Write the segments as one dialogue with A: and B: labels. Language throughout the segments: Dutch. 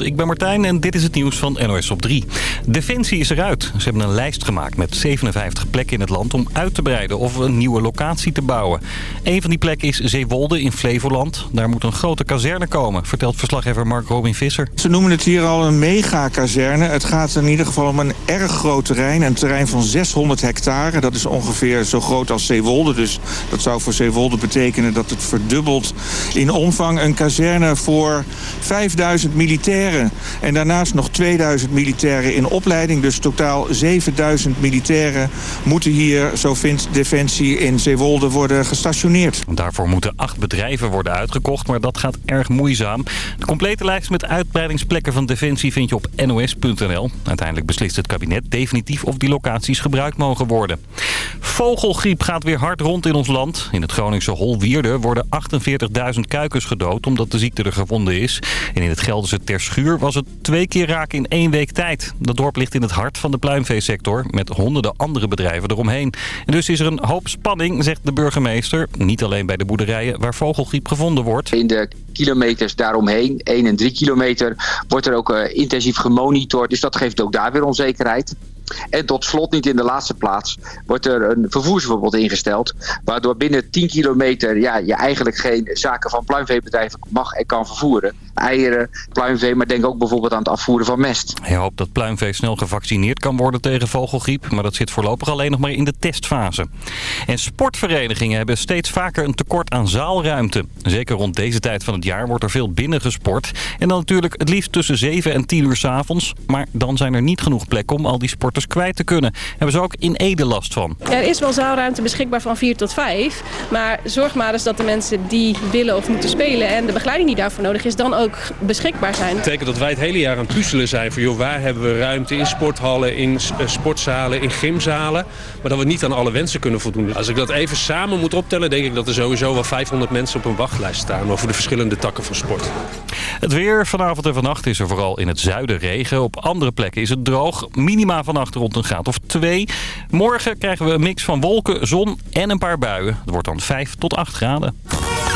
A: Ik ben Martijn en dit is het nieuws van NOS op 3. Defensie is eruit. Ze hebben een lijst gemaakt met 57 plekken in het land om uit te breiden of een nieuwe locatie te bouwen. Een van die plekken is Zeewolde in Flevoland. Daar moet een grote kazerne komen, vertelt verslaggever Mark Robin Visser.
B: Ze noemen het hier al een megakazerne. Het gaat in ieder geval om een erg groot terrein. Een terrein van 600 hectare. Dat is ongeveer zo groot als Zeewolde. Dus dat zou voor Zeewolde betekenen dat het verdubbelt in omvang. Een kazerne voor 5000 militairen. En daarnaast nog 2000 militairen in opleiding. Dus totaal 7000 militairen moeten hier, zo vindt Defensie, in Zeewolde worden gestationeerd.
A: Daarvoor moeten acht bedrijven worden uitgekocht, maar dat gaat erg moeizaam. De complete lijst met uitbreidingsplekken van Defensie vind je op nos.nl. Uiteindelijk beslist het kabinet definitief of die locaties gebruikt mogen worden. Vogelgriep gaat weer hard rond in ons land. In het Groningse Holwierde worden 48.000 kuikens gedood omdat de ziekte er gevonden is. En in het Gelderse Was het twee keer raken in één week tijd. Dat dorp ligt in het hart van de pluimveesector met honderden andere bedrijven eromheen. En dus is er een hoop spanning, zegt de burgemeester. Niet alleen bij de boerderijen waar vogelgriep gevonden wordt.
C: In de kilometers daaromheen, 1 en 3 kilometer, wordt er ook uh, intensief gemonitord. Dus dat geeft ook daar weer onzekerheid. En tot slot, niet in de laatste plaats, wordt er een vervoersverbod ingesteld. Waardoor binnen 10 kilometer ja, je eigenlijk geen zaken van pluimveebedrijven mag en kan vervoeren. Eieren, pluimvee, maar denk ook bijvoorbeeld aan het afvoeren van mest.
A: Hij hoopt dat pluimvee snel gevaccineerd kan worden tegen vogelgriep. Maar dat zit voorlopig alleen nog maar in de testfase. En sportverenigingen hebben steeds vaker een tekort aan zaalruimte. Zeker rond deze tijd van het jaar wordt er veel binnen gesport. En dan natuurlijk het liefst tussen 7 en 10 uur s avonds. Maar dan zijn er niet genoeg plekken om al die sport kwijt te kunnen. Hebben ze ook in Ede last van.
D: Er is wel zaalruimte beschikbaar van 4 tot 5. Maar zorg maar eens dat de mensen die willen of moeten spelen... en de begeleiding die daarvoor nodig is, dan ook beschikbaar zijn.
E: Dat betekent dat wij het hele jaar aan het puzzelen zijn... voor joh, waar hebben we ruimte in sporthallen, in eh, sportzalen, in gymzalen... maar dat we niet aan alle wensen kunnen voldoen. Als ik dat even samen moet optellen... denk ik dat er sowieso wel 500 mensen op een wachtlijst staan... over de verschillende takken van sport.
A: Het weer vanavond en vannacht is er vooral in het zuiden regen. Op andere plekken is het droog. Minima vannacht rond een graad of 2. Morgen krijgen we een mix van wolken, zon en een paar buien. Het wordt dan 5 tot 8 graden.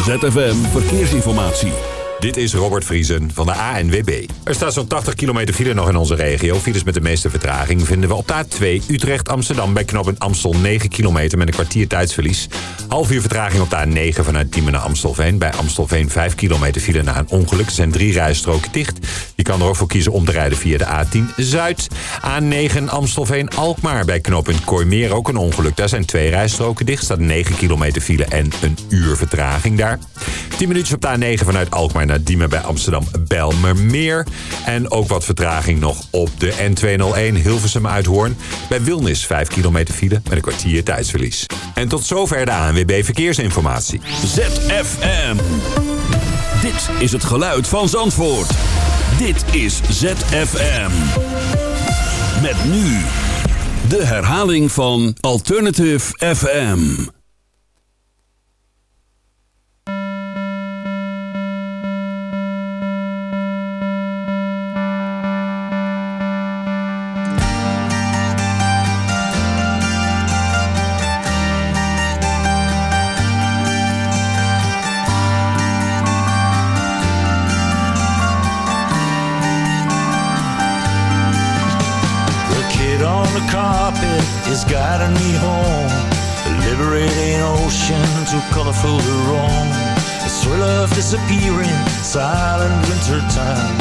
F: ZFM Verkeersinformatie.
G: Dit is Robert Vriesen van de ANWB. Er staat zo'n 80 kilometer file nog in onze regio. Files met de meeste vertraging vinden we op de A2 Utrecht-Amsterdam... bij knooppunt Amstel 9 kilometer met een kwartier tijdsverlies. Half uur vertraging op de A9 vanuit Diemen naar Amstelveen. Bij Amstelveen 5 kilometer file na een ongeluk. Er zijn drie rijstroken dicht. Je kan er ook voor kiezen om te rijden via de A10 Zuid. A9 Amstelveen-Alkmaar bij knooppunt Kooimeer ook een ongeluk. Daar zijn twee rijstroken dicht. staat 9 kilometer file en een uur vertraging daar. 10 minuutjes op de A9 vanuit Alkmaar naar Diemen bij Amsterdam Belmermeer. En ook wat vertraging nog op de N201 Hilversum Uithoorn. Bij Wilnis 5 kilometer file met een kwartier tijdsverlies. En tot zover de ANWB Verkeersinformatie.
F: ZFM. Dit is het geluid van Zandvoort. Dit is ZFM. Met nu de herhaling van Alternative FM.
H: Is guiding me home. A liberating ocean too colorful to roam. The thrill of disappearing, silent winter time.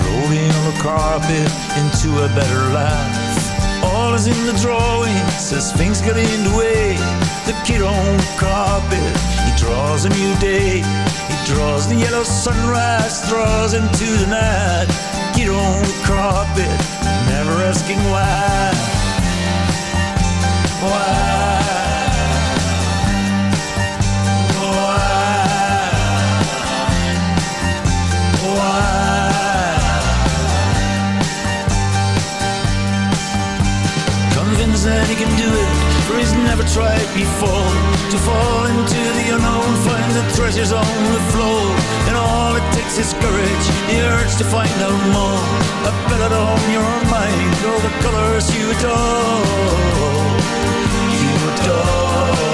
H: Floating on the carpet into a better life. All is in the drawings as things get in the way. The kid on the carpet, he draws a new day. He draws the yellow sunrise, draws into the night. Kid on the carpet, never asking why. That he can do it He's never tried before. To fall into the unknown Find the treasures on the floor. And all it takes is courage The urge to find out more. A ballad on your mind All the colors you adore. The lighthouse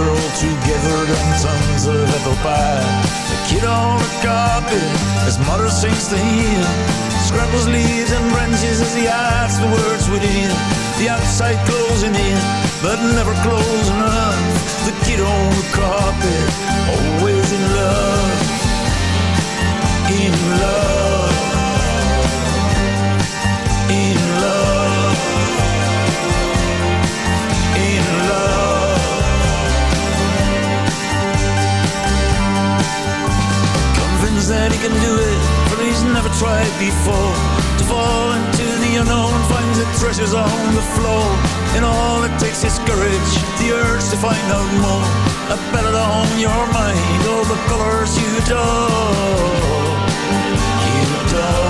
H: All together than tons of apple pie. The kid on the carpet, his mother sings to him. Scrambles leaves and branches as he hides the words within. The outside closing in, but never close enough. The kid on the carpet, always in love. In love. Can do it, for he's never tried before. To fall into the unknown, finds the treasures on the floor. And all it takes is courage, the urge to find out more. A ballad on your mind, all the colors you adore. You adore.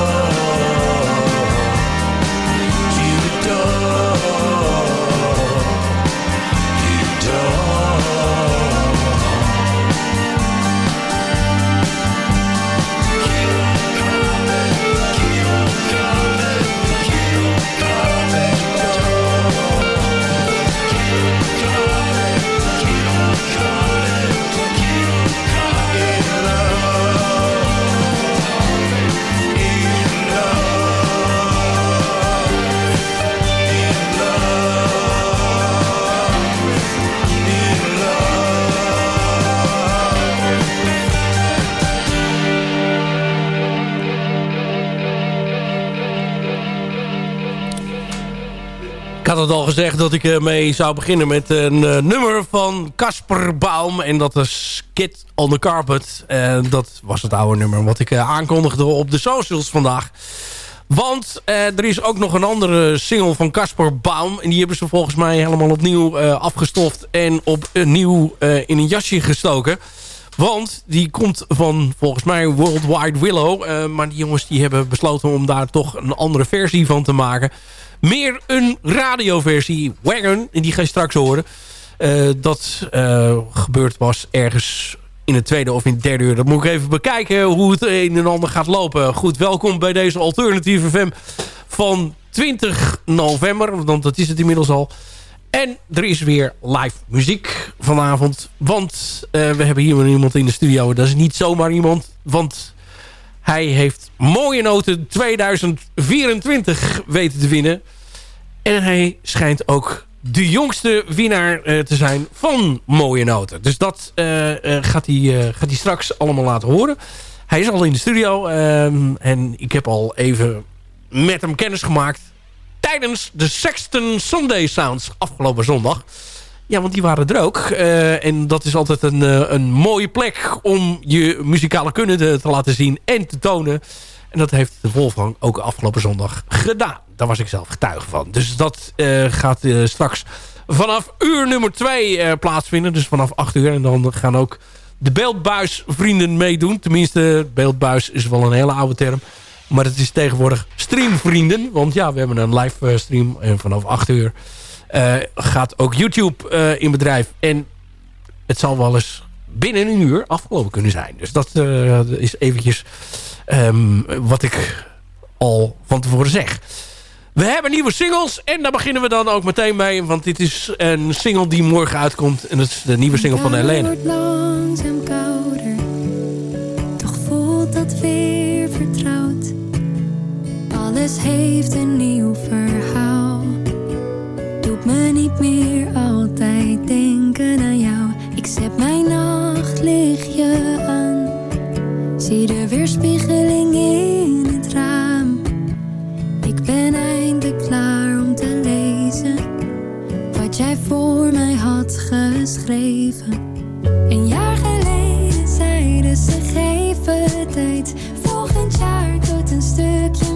I: Had al gezegd dat ik mee zou beginnen met een eh, nummer van Casper Baum. En dat is Kid on the Carpet. En dat was het oude nummer wat ik eh, aankondigde op de socials vandaag. Want eh, er is ook nog een andere single van Casper Baum. En die hebben ze volgens mij helemaal opnieuw afgestoft. En opnieuw in een jasje gestoken. Want die komt van volgens mij Worldwide Willow. Maar die jongens die hebben besloten om daar toch een andere versie van te maken. Meer een radioversie. Wagon. Die ga je straks horen. Eh, dat eh, gebeurd was ergens in het tweede of in het derde uur. Dat moet ik even bekijken hoe het een en ander gaat lopen. Goed, welkom bij deze alternatieve FM van 20 november. Want dat is het inmiddels al. En er is weer live muziek vanavond. Want eh, we hebben hier iemand in de studio. Dat is niet zomaar iemand. Want hij heeft mooie noten 2024 weten te winnen. En hij schijnt ook de jongste winnaar eh, te zijn van mooie noten. Dus dat eh, eh, gaat, hij, gaat hij straks allemaal laten horen. Hij is al in de studio. ehm, en ik heb al even met hem kennis gemaakt. Tijdens de Sexton Sunday Sounds afgelopen zondag. Ja, want die waren er ook. Eh, en dat is altijd een, eh, een mooie plek om je muzikale kunnen te, te laten zien en te tonen. En dat heeft de Wolfgang ook afgelopen zondag gedaan. Daar was ik zelf getuige van. Dus dat eh, gaat straks vanaf uur nummer 2 plaatsvinden. Dus vanaf 8 uur. En dan gaan ook de beeldbuisvrienden meedoen. Tenminste, beeldbuis is wel een hele oude term. Maar het is tegenwoordig streamvrienden. Want ja, we hebben een live eh, stream. En vanaf 8 uur gaat ook YouTube eh, in bedrijf. En het zal wel eens binnen een uur afgelopen kunnen zijn. Dus dat eh, is eventjes ehm, wat ik al van tevoren zeg. We hebben nieuwe singles en daar beginnen we dan ook meteen mee. Want dit is een single die morgen uitkomt. En dat is de nieuwe single van Helene.
J: Het wordt langzaam kouder, toch voelt dat weer vertrouwd. Alles heeft een nieuw verhaal. Meer altijd denken aan jou. Ik zet mijn nachtlichtje aan. Zie de weerspiegeling in het raam. Ik ben eindelijk klaar om te lezen wat jij voor mij had geschreven. Een jaar geleden zeiden ze geven tijd. Volgend jaar tot een stukje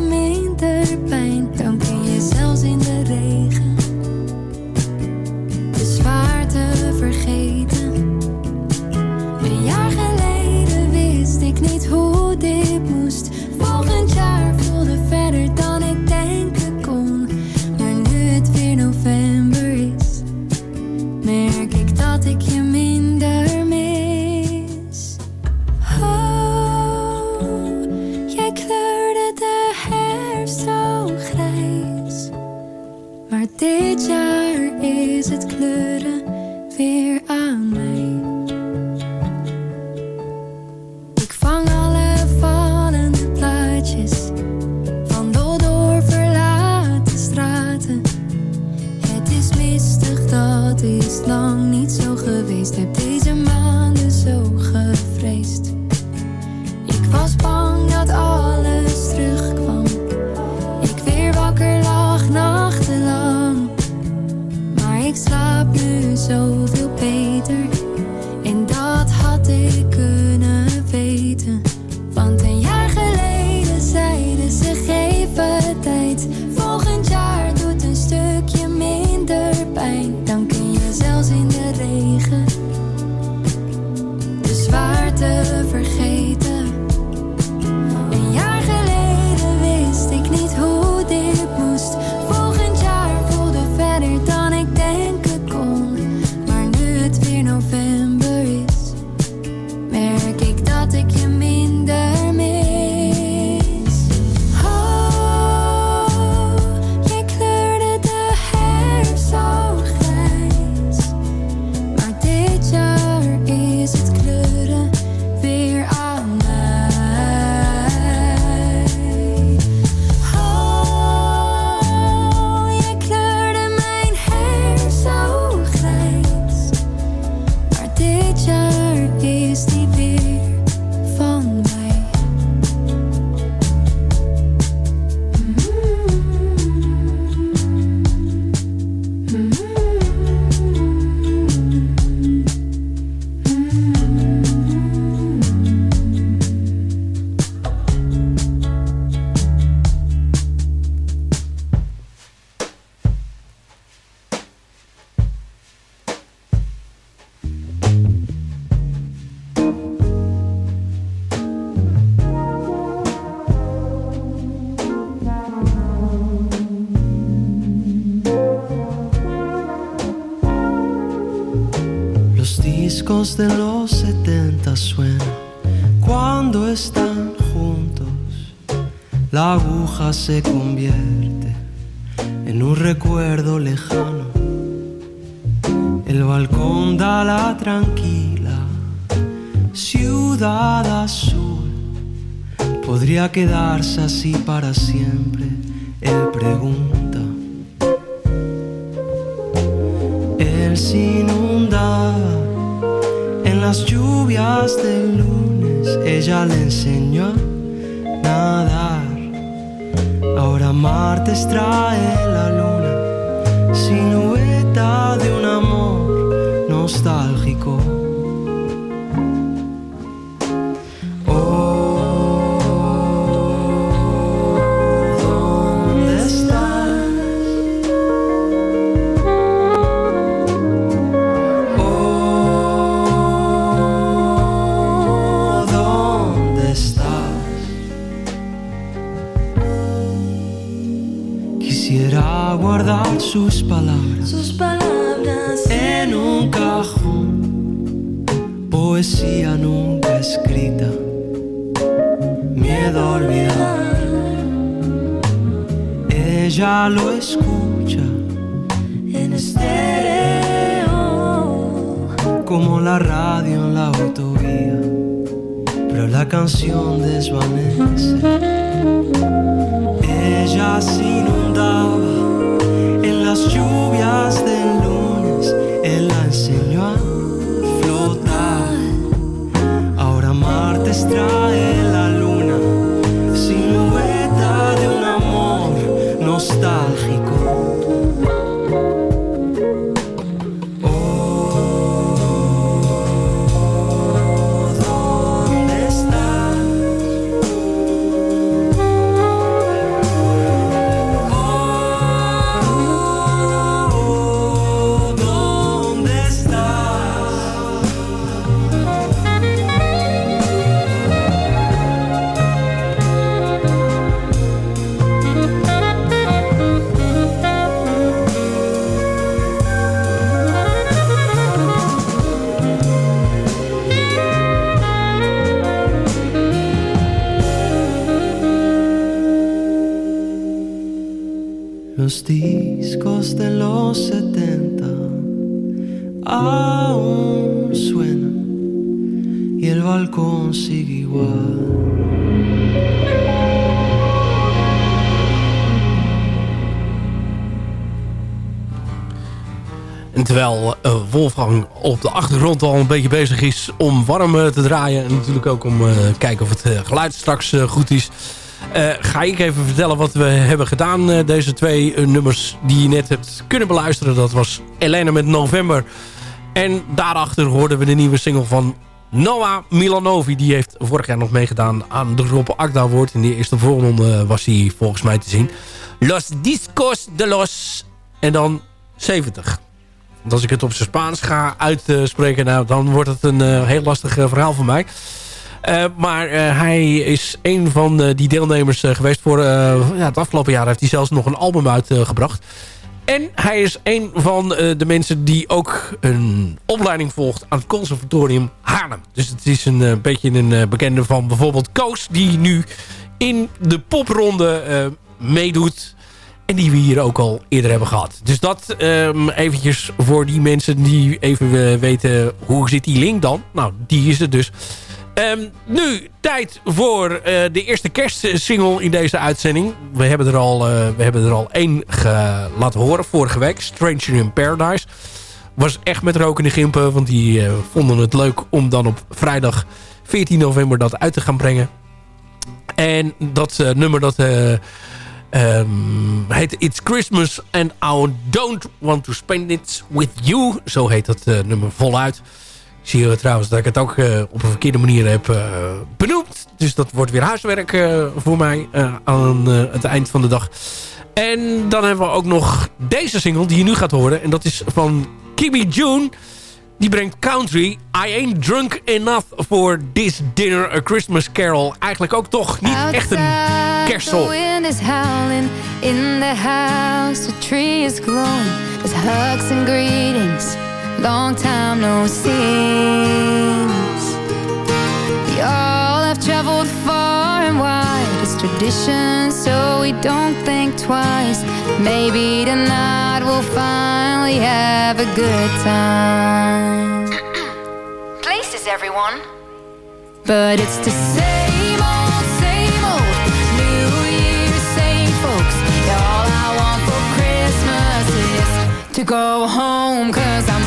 K: tranquila ciudad azul podría quedarse así para siempre. Él pregunta, él se inundaba en las lluvias del lunes, ella le enseñó a nadar. Ahora martes trae la luna, silueta de un amor nostálgico. Estás. Oh, dónde estás. Quisiera guardar sus palabras en un cajón, poesía nunca escrita, miedo a olvidar. Ella lo escucha.
L: En estéreo,
K: como la radio en la autovía, pero la canción desvanece. Ella se inundaba.
I: Wolfgang op de achtergrond al een beetje bezig is om warm uh, te draaien. En natuurlijk ook om uh, kijken of het geluid straks goed is. ga ik even vertellen wat we hebben gedaan. deze twee nummers die je net hebt kunnen beluisteren. Dat was Elena met November. En daarachter hoorden we de nieuwe single van Noah Milanovi. Die heeft vorig jaar nog meegedaan aan de Rob Akda Award. In de eerste voorronde was hij volgens mij te zien. Los Discos de Los. En dan 70. Want als ik het op zijn Spaans ga uitspreken, nou, dan wordt het een uh, heel lastig uh, verhaal voor mij. Uh, maar hij is een van die deelnemers geweest voor... ja, het afgelopen jaar heeft hij zelfs nog een album uitgebracht. en hij is een van de mensen die ook een opleiding volgt aan het conservatorium Haarlem. Dus het is een beetje een bekende van bijvoorbeeld Koos... die nu in de popronde meedoet en die we hier ook al eerder hebben gehad. Dus dat um, eventjes voor die mensen die even uh, weten hoe zit die link dan. Nou, die is het dus. Um, nu, tijd voor uh, de eerste kerstsingle in deze uitzending. We hebben er al, uh, we hebben er al één laten horen vorige week. Stranger in Paradise. Was echt met rokende gimpen. Want die vonden het leuk om dan op vrijdag 14 november dat uit te gaan brengen. En dat nummer dat... Um, heet It's Christmas and I Don't Want To Spend It With You. Zo heet dat uh, nummer voluit. Ik zie uh, trouwens dat ik het ook uh, op een verkeerde manier heb benoemd. Dus dat wordt weer huiswerk voor mij aan het eind van de dag. En dan hebben we ook nog deze single die je nu gaat horen. En dat is van Kibi June. Die brengt country. I ain't drunk enough for this dinner, a Christmas carol. Eigenlijk ook toch niet echt een kerstsong.
M: In the house. The tree is glowing. There's hugs and greetings. Long time no seems. We all have traveled far and wide. Tradition, so we don't think twice. Maybe tonight we'll finally have a good time.
N: Places, everyone.
M: But it's the same old, same old New Year's, same folks. All I want for Christmas is to go home, cause I'm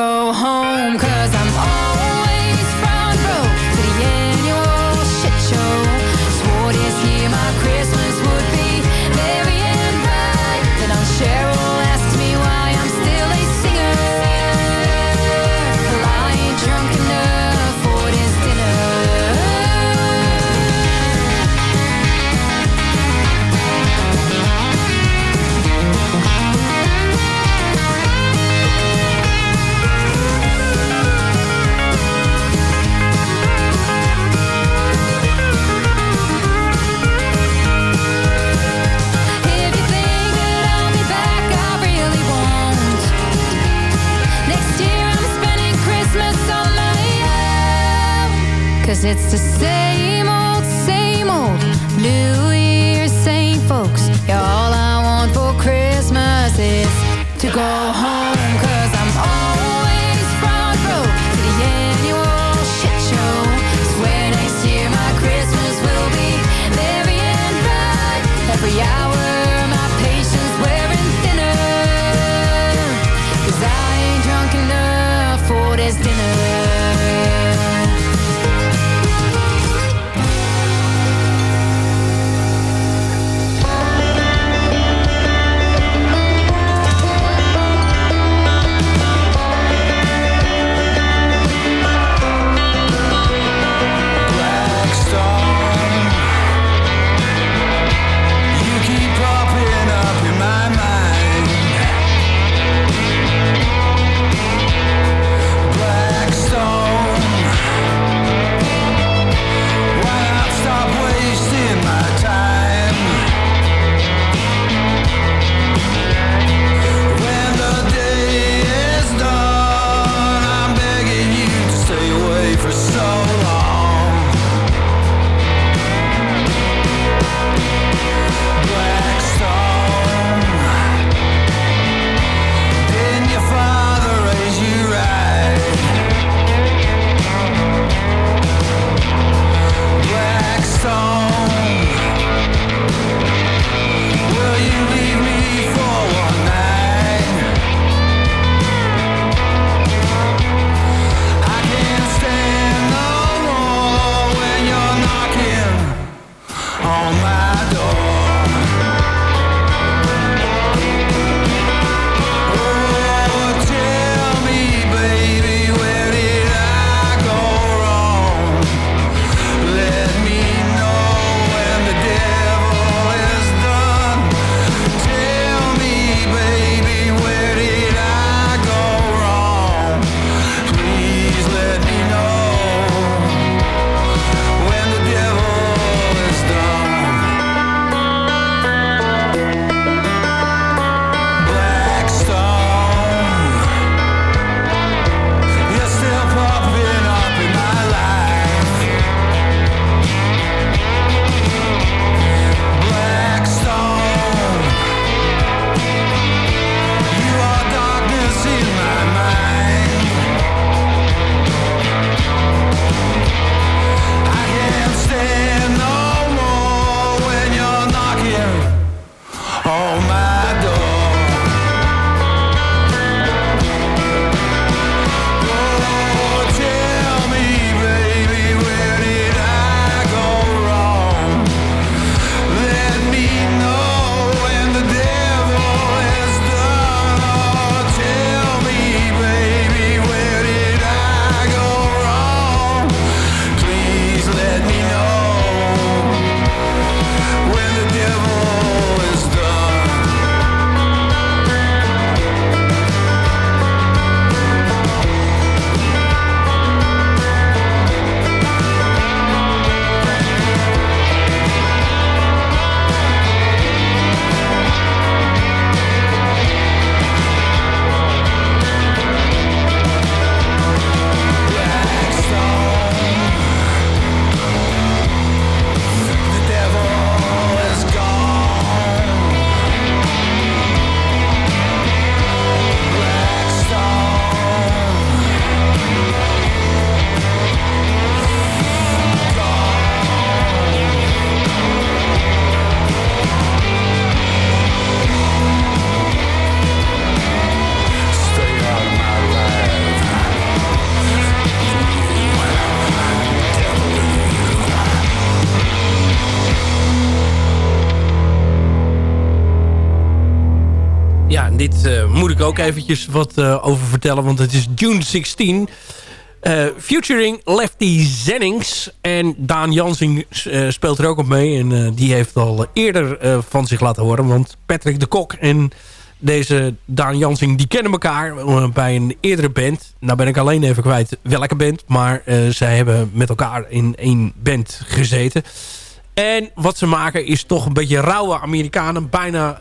M: go home it's the same
I: dit uh, moet ik ook eventjes wat uh, over vertellen, want het is June 16. Uh, featuring Lefty Zennings. En Daan Jansing speelt er ook op mee. En die heeft al eerder van zich laten horen. Want Patrick de Kok en deze Daan Jansing, die kennen elkaar bij een eerdere band. Nou ben ik alleen even kwijt welke band. Maar zij hebben met elkaar in één band gezeten. En wat ze maken is toch een beetje rauwe Amerikanen. Bijna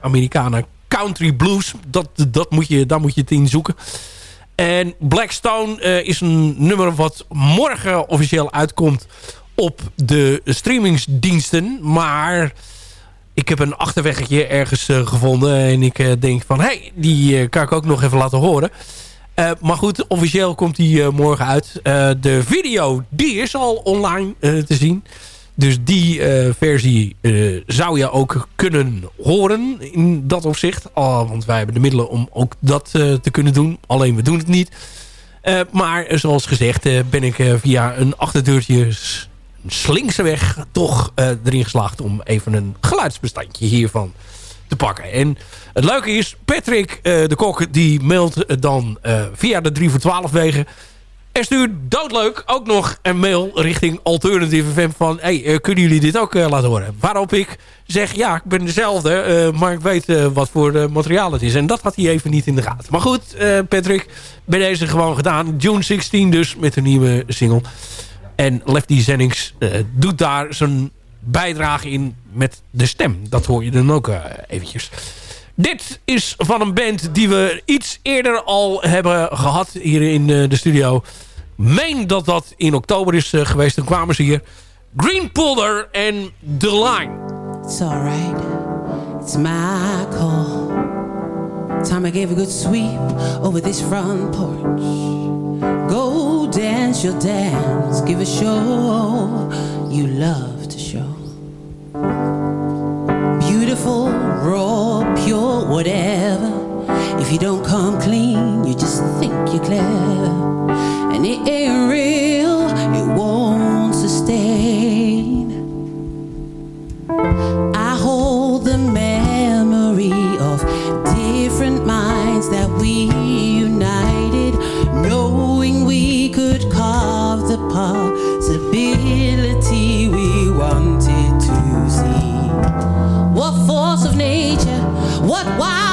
I: Amerikanen country blues. Dat, dat moet je, daar moet je het in zoeken. En Blackstone uh, is een nummer wat morgen officieel uitkomt op de streamingsdiensten. Maar ik heb een achterweggetje ergens uh, gevonden. En ik uh, denk van, hé, hey, die kan ik ook nog even laten horen. maar goed, officieel komt die morgen uit. de video, die is al online te zien. Dus die uh, versie uh, zou je ook kunnen horen in dat opzicht. Oh, want wij hebben de middelen om ook dat uh, te kunnen doen. Alleen we doen het niet. maar zoals gezegd ben ik via een achterdeurtje slinkse weg toch erin geslaagd om even een geluidsbestandje hiervan te pakken. En het leuke is, Patrick de Kok die mailt dan via de 3 voor 12 wegen en stuurt doodleuk ook nog een mail richting Alternative FM van... hey, uh, kunnen jullie dit ook uh, laten horen? Waarop ik zeg, ja, ik ben dezelfde, uh, maar ik weet wat voor materiaal het is. En dat had hij even niet in de gaten. Maar goed, Patrick, bij deze gewoon gedaan. June 16 dus, met een nieuwe single. En Lefty Zennings doet daar zijn bijdrage in met de stem. Dat hoor je dan ook eventjes. Dit is van een band die we iets eerder al hebben gehad hier in de studio meen dat dat in oktober is uh, geweest. Dan kwamen ze hier. Green Polder en The Line.
O: It's alright. It's my call. Time I gave a good sweep over this front porch. Go dance your dance. Give a show you love to show. Beautiful, raw, pure, whatever. If you don't come clean, you just think you're clever. and it ain't real, it won't sustain. I hold the memory of different minds that we what,
P: why?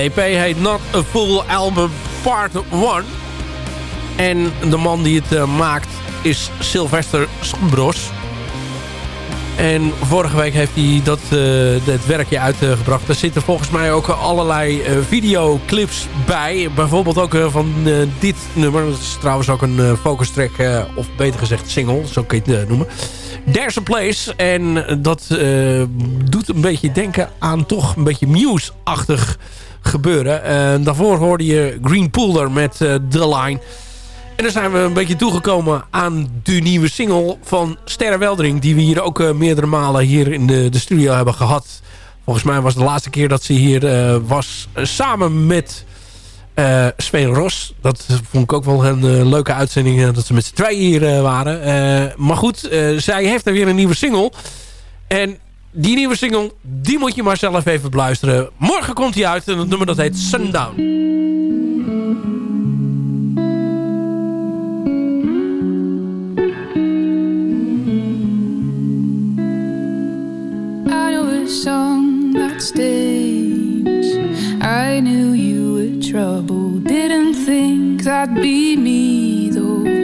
I: EP heet Not a Full Album Part 1. En de man die het eh, maakt is Sylvester Sombros. En vorige week heeft hij dat, eh, dat werkje uitgebracht. Er zitten volgens mij ook allerlei eh, videoclips bij. Bijvoorbeeld ook eh, van eh, dit nummer. Dat is trouwens ook een eh, focus track, eh, of beter gezegd single, zo kun je het eh, noemen. There's a Place. En dat eh, doet een beetje denken aan toch een beetje Muse-achtig gebeuren. Eh, daarvoor hoorde je Green Poolder met eh, The Line. En dan zijn we een beetje toegekomen aan de nieuwe single van Sterre Weldering. Die we hier ook eh, meerdere malen hier in de, de studio hebben gehad. Volgens mij was de laatste keer dat ze hier was samen met Sven Ros. Dat vond ik ook wel een leuke uitzending dat ze met z'n tweeën hier waren. Maar goed, zij heeft er weer een nieuwe single. En die nieuwe single, die moet je maar zelf even beluisteren. Morgen komt hij uit en het nummer dat heet Sundown.
Q: Song that stays. I knew you were trouble. Didn't think that'd be me though.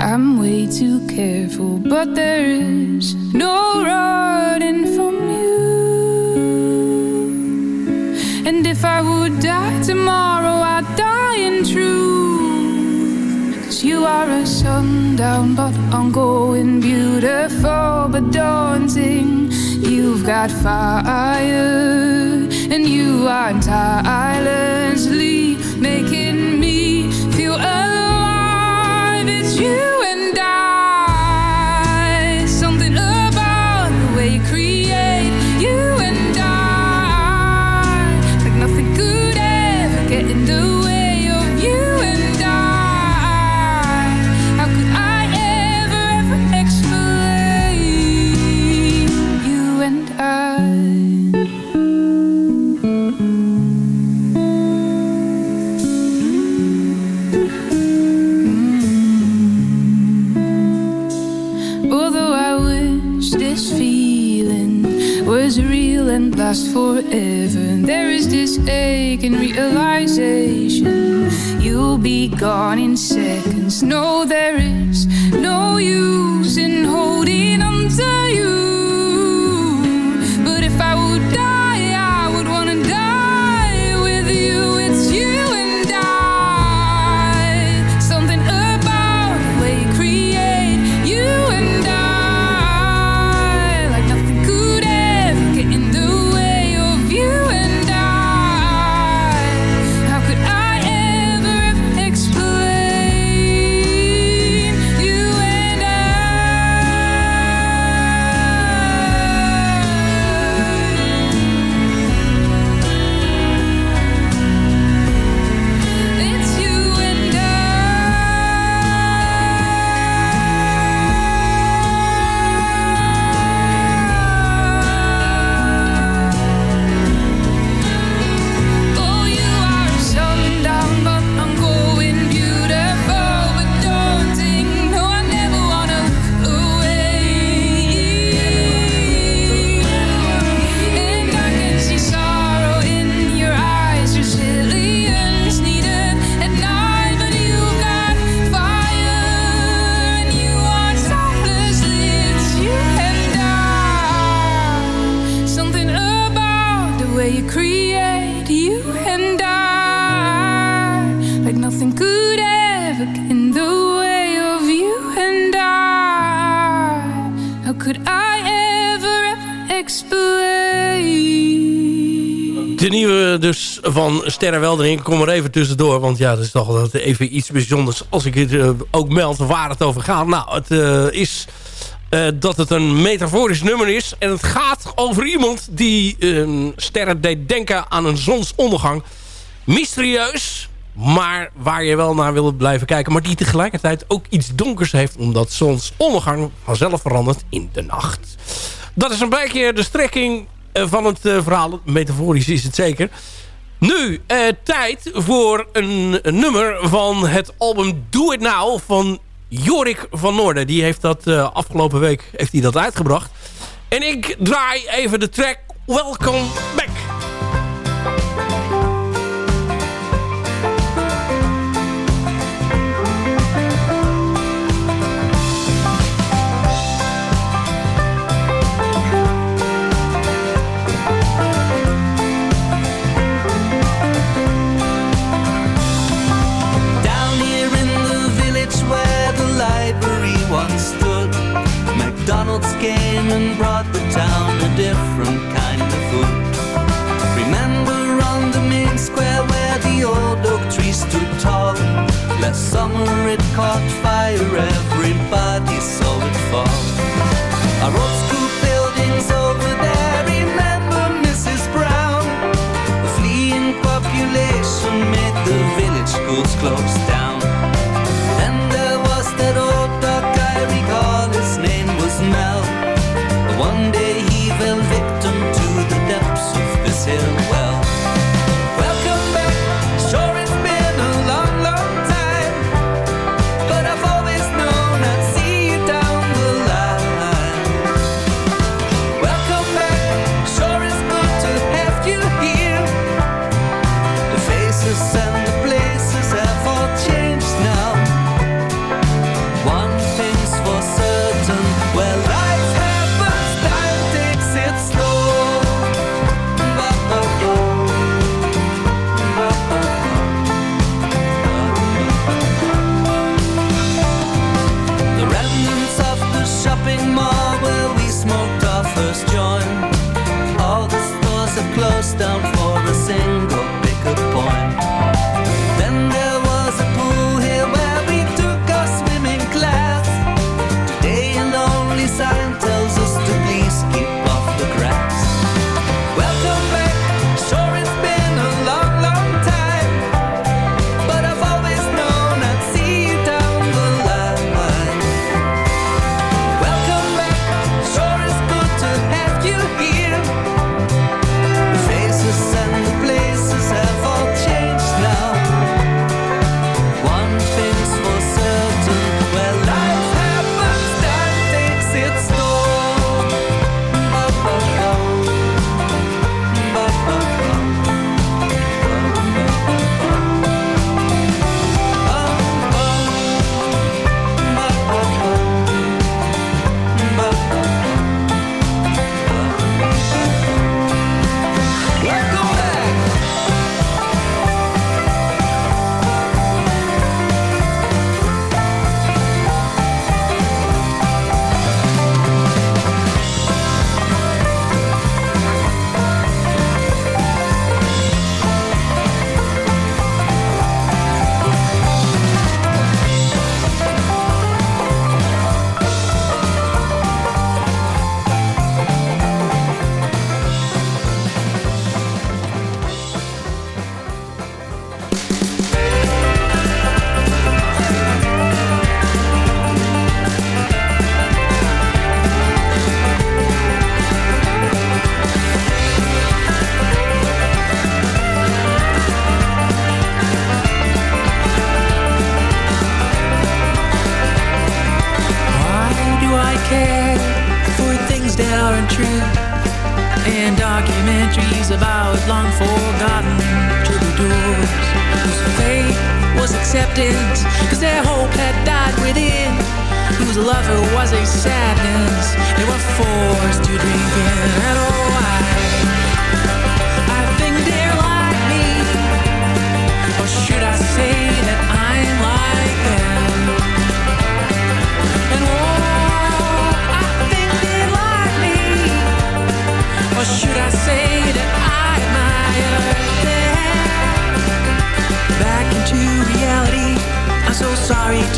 Q: I'm way too careful, but there is no running from you. And if I would die tomorrow, I'd die in truth. Cause you are a sundown, but ongoing, beautiful, but daunting. You've got fire, and you are tirelessly you last forever, there is this ache and realization you'll be gone in seconds. No, there is no use in holding
I: van Sterre Weldering. Ik kom er even tussendoor. Want ja, dat is toch wel even iets bijzonders. Als ik het eh, ook meld waar het over gaat. Nou, het eh, is eh, dat het een metaforisch nummer is. En het gaat over iemand die sterren deed denken aan een zonsondergang. Mysterieus. Maar waar je wel naar wil blijven kijken. Maar die tegelijkertijd ook iets donkers heeft. Omdat zonsondergang vanzelf verandert in de nacht. Dat is een beetje de strekking van het verhaal. Metaforisch is het zeker. Nu, eh, tijd voor een, nummer van het album Do It Now van Jorik van Noorden. Die heeft dat eh, afgelopen week heeft dat uitgebracht. En ik draai even de track Welcome Back.
R: women brought the town a different kind of food. Remember on the main square where the old oak tree stood tall. Last summer it caught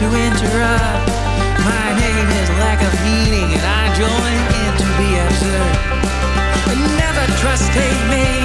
R: to
S: interrupt. My name is lack of meaning, and I join in to be absurd. Never trust a man.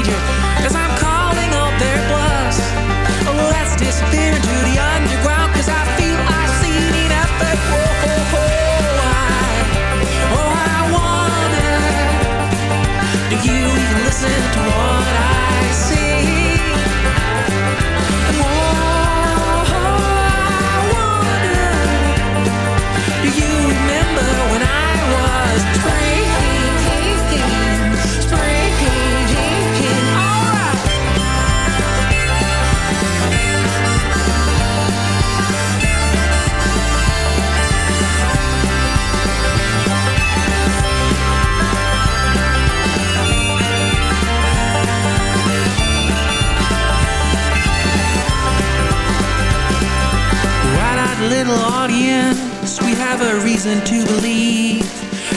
S: little audience, we have a reason to believe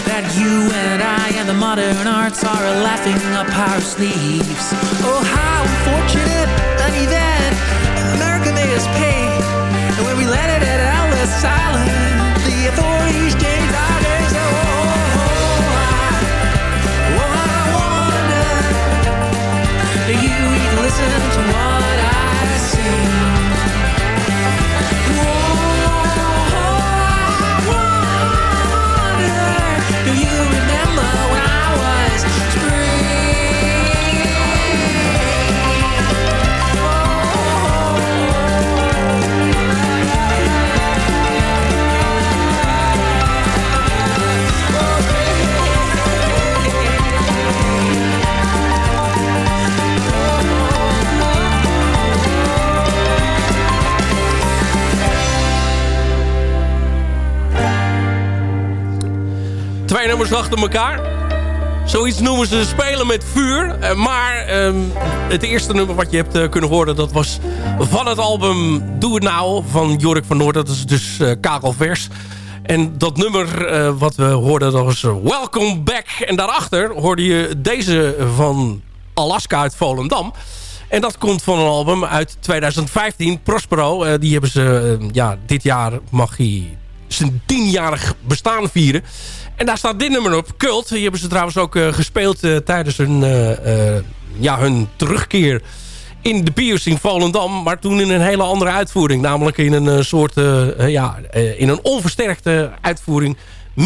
S: that you and I and the modern arts are laughing up our sleeves. Oh, how fortunate an event America made us pay. And when we landed at Ellis Island, the authorities changed our names. Oh oh, oh, oh, oh, I, wonder, do you even listen to what I sing?
I: Nummers achter elkaar. Zoiets noemen ze spelen met vuur. Eh, maar ehm, het eerste nummer wat je hebt eh, kunnen horen... dat was van het album Doe Het Nou van Jorik van Noord. Dat is dus kakelvers. En dat nummer wat we hoorden, dat was Welcome Back. En daarachter hoorde je deze van Alaska uit Volendam. En dat komt van een album uit 2015, Prospero. Die hebben ze, ja, dit jaar mag hij zijn tienjarig bestaan vieren. En daar staat dit nummer op, Cult. Die hebben ze trouwens ook eh, gespeeld eh, tijdens hun, eh, ja, hun terugkeer in de Piers in Volendam. Maar toen in een hele andere uitvoering. Namelijk in een soort, ja, in een onversterkte uitvoering.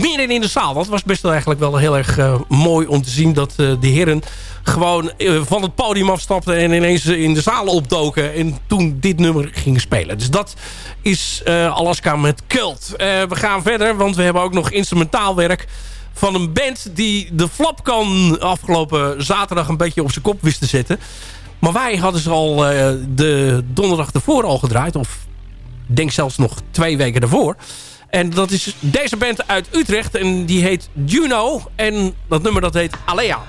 I: Midden in de zaal. Dat was best wel eigenlijk wel heel erg eh, mooi om te zien dat eh, de heren gewoon eh, van het podium afstapten en ineens in de zaal opdoken. En toen dit nummer gingen spelen. Dus dat is Alaska met Cult. We gaan verder, want we hebben ook nog instrumentaal werk van een band die de flapkan afgelopen zaterdag een beetje op zijn kop wist te zetten. Maar wij hadden ze al de donderdag ervoor al gedraaid. Of denk zelfs nog twee weken daarvoor. En dat is deze band uit Utrecht. En die heet Juno. En dat nummer dat heet Alea.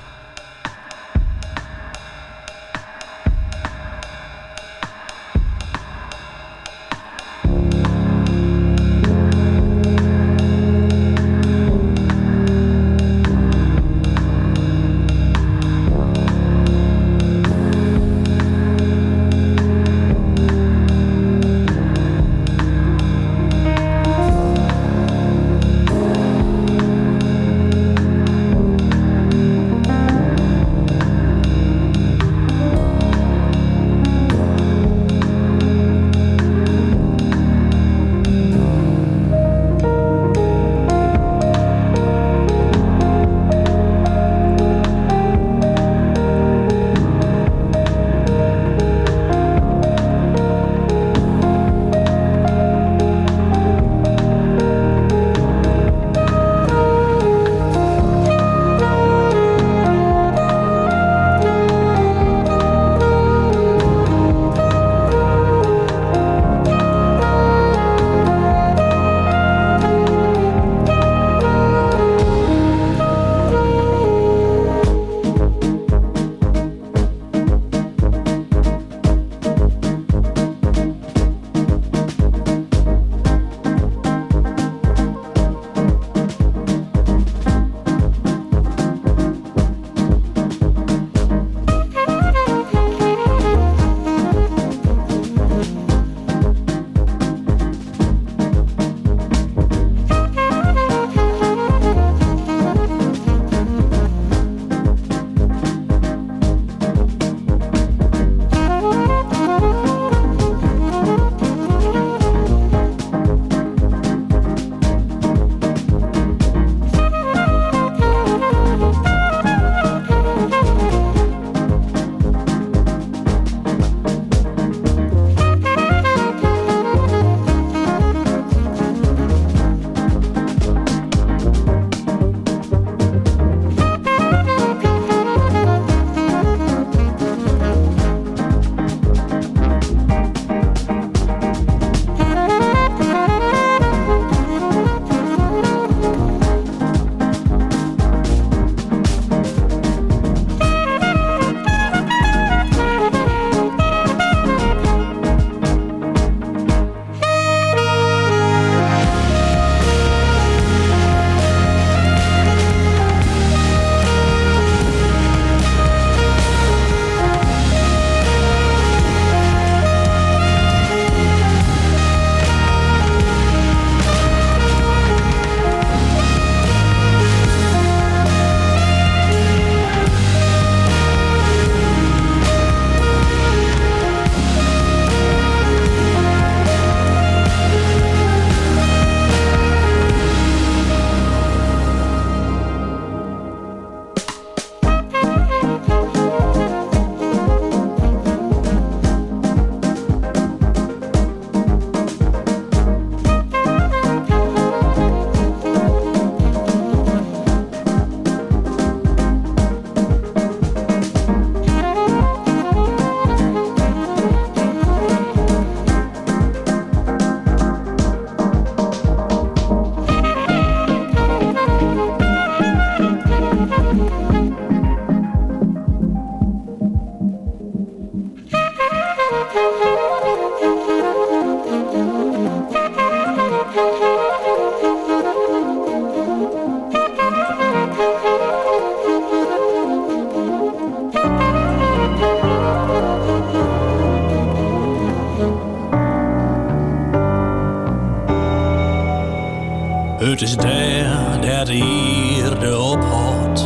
H: Is daar, daar de eerde ophoudt.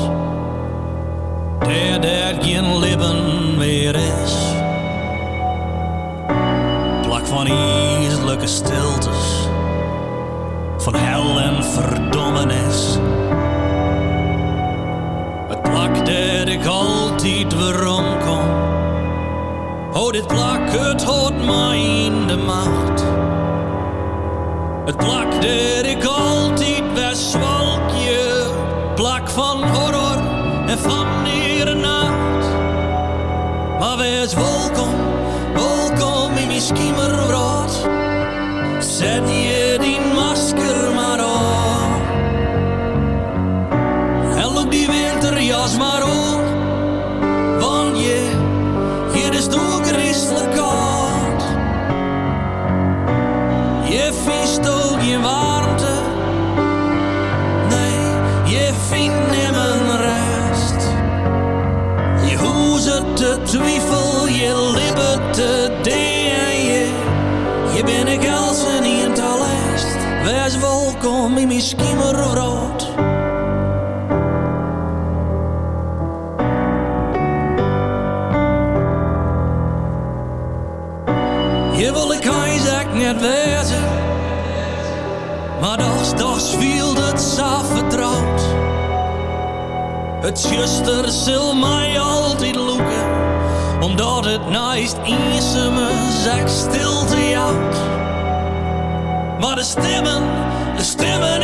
H: Daar, daar geen leven meer is. Plak van ijselijke stiltes. Van hel Het zal mij altijd loeken. Omdat het naast in me zak stilte jouwt. Maar de stemmen, de stemmen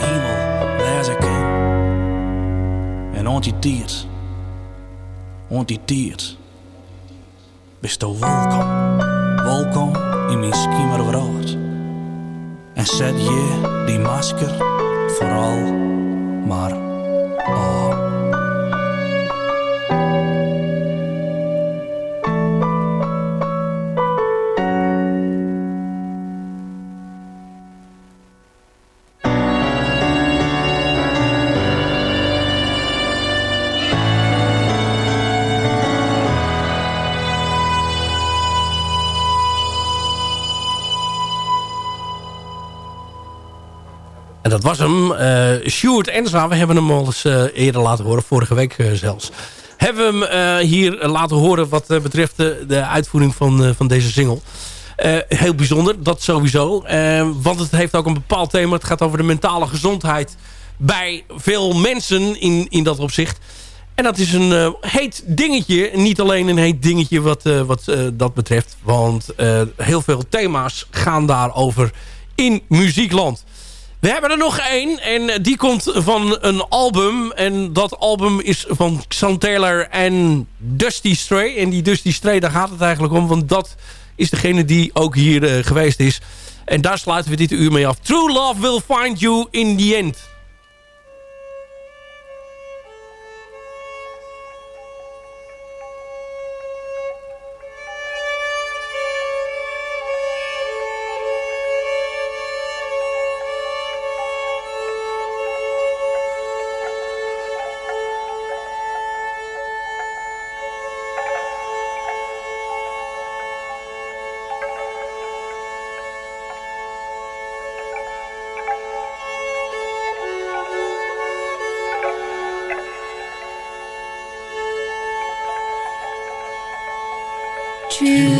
H: hemel, kan. En ont die tiert, ont die. Bist welkom, welkom in mijn schiemervrood. En zet je die masker vooral maar op.
I: En dat was hem. eh Stuart Enza. We hebben hem al eens eh, eerder laten horen. Vorige week eh, zelfs. Hebben we hem hier laten horen wat betreft de, uitvoering van, van deze single. Heel bijzonder, dat sowieso. Want het heeft ook een bepaald thema. Het gaat over de mentale gezondheid bij veel mensen in, in dat opzicht. En dat is een heet dingetje. Niet alleen een heet dingetje wat, wat dat betreft. Want heel veel thema's gaan daarover in muziekland. We hebben er nog één en die komt van een album. En dat album is van Xan Taylor en Dusty Stray. En die Dusty Stray, daar gaat het eigenlijk om. Want dat is degene die ook hier eh, geweest is. En daar sluiten we dit uur mee af. True Love Will Find You in the End.
M: choose.